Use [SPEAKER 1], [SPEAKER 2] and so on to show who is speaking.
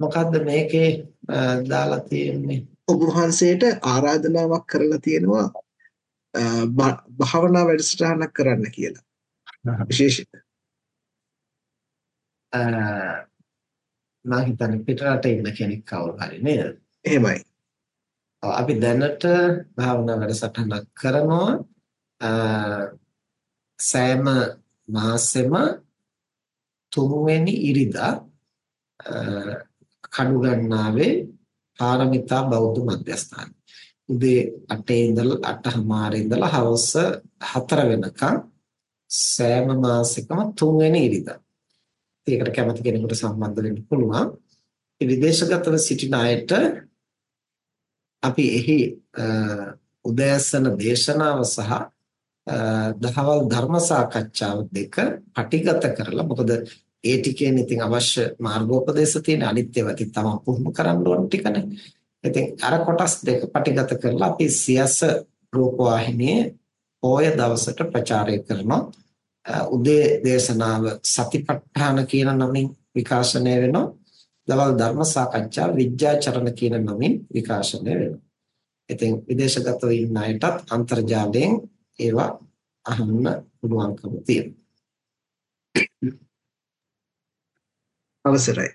[SPEAKER 1] මොකද්ද මේකේ දාලා තියෙන්නේ?
[SPEAKER 2] ඔබ වහන්සේට ආරාධනාවක් කරලා තියෙනවා භාවනා වැඩසටහනක් කරන්න කියලා. විශේෂිත.
[SPEAKER 1] මම හිතන්නේ පිටරට ඉන්න කෙනෙක් කවුරු හරි නේද?
[SPEAKER 2] එහෙමයි.
[SPEAKER 1] අපි දැනට භාවනා වැඩසටහනක් කරනවා සෑම මාසෙම තුන්වෙනි ඉරිදා කඩුගන්නාවේ පාරමිතා බෞද්ධ මධ්‍යස්ථාන. උදේ 8 ඉඳලා 8:00 ඉඳලා හවස 4 වෙනකම් සෑම මාසෙකම තුන්වෙනි ඉරිදා. ඒකට කැමති කෙනෙකුට සම්බන්ධ වෙන්න පුළුවන්. ඒ විදේශගතව සිටින අයට අපි එහි උදෑසන දේශනාව සහ දහවල් ධර්ම සාකච්ඡාව දෙක පටිගත කරලා මොකද ඒ ටිකෙන් ඉතින් අවශ්‍ය මාර්ගෝපදේශ තියෙන අනිත් ඒවා ඉතින් තමයි පුහුණු කරන්න ඕන ටිකනේ. ඉතින් අර කොටස් දෙක පටිගත කරලා අපි සියස රූපවාහිනියේ පොය දවසට ප්‍රචාරය කරනවා. උදේ දේශනාව සතිපට්ඨාන කියන නමින් විකාශනය වෙනවා. දවල් ධර්ම සාකච්ඡා විද්‍යාචරණ කියන නමින් විකාශනය වෙනවා. ඉතින් විදේශගතව ඉන්න අයටත් අන්තර්ජාලයෙන් ඒවා අහන්න පුළුවන්කම තියෙනවා.
[SPEAKER 2] අවසරයි.